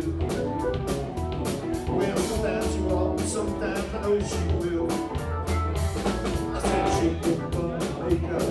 do. Well, sometimes you won't, sometimes I know she will. I said she will, but